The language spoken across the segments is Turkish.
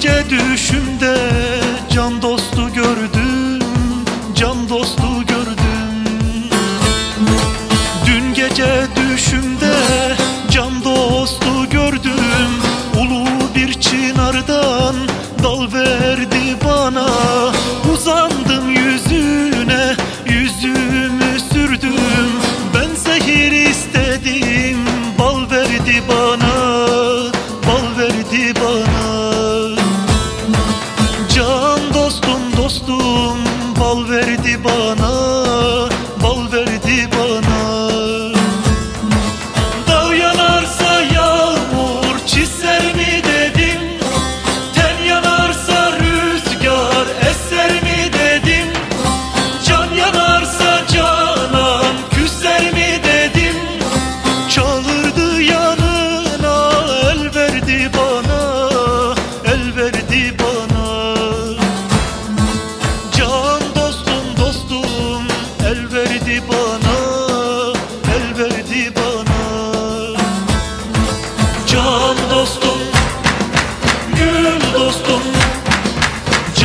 Gece düşümde can dostu gördüm Can dostu gördüm. Dün gece düşümde can dostu gördüm Ulu bir çınardan dal verdi bana. Uzandım yüzüne yüzümü sürdüm. Ben zehir istedim bal verdi bana. verdi bana.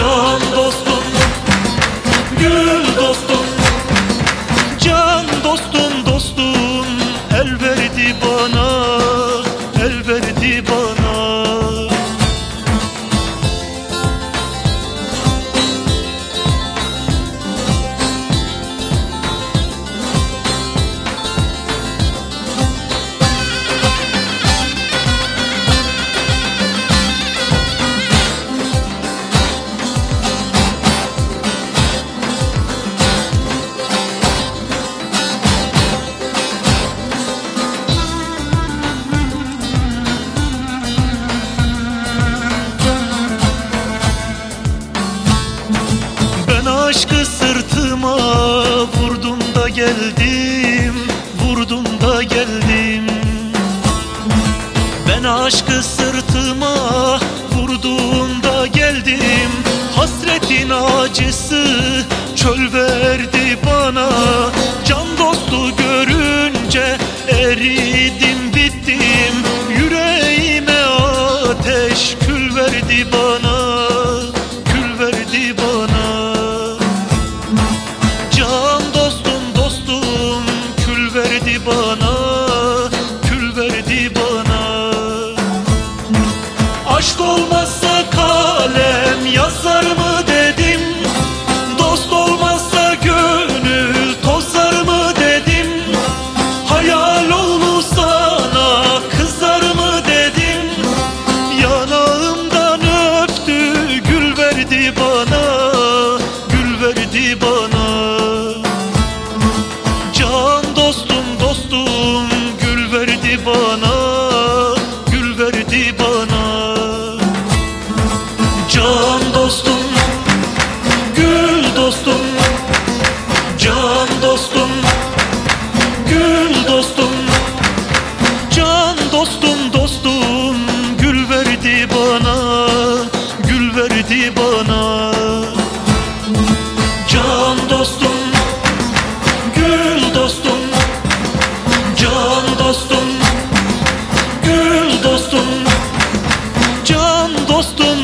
Can dostum Gül dostum. geldim Vurdum da geldim. Ben aşkı sırtıma Vurduğumda geldim. Hasretin acısı Çöl verdi bana. Can dostu görünce Eridim bittim. for costo